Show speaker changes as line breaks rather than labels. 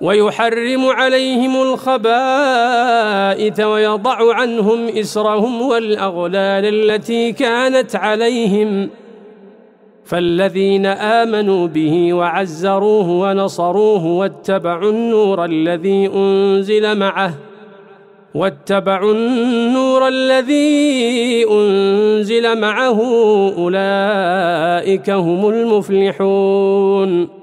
ويحرم عليهم الخبائث ويضع عنهم إسرهم والأغلال التي كانت عليهم. فالذين آمنوا به وعزروه ونصروه واتبعوا النور الذي أنزل معه واتبعوا النور الذي أنزل معه أولئك هم المفلحون.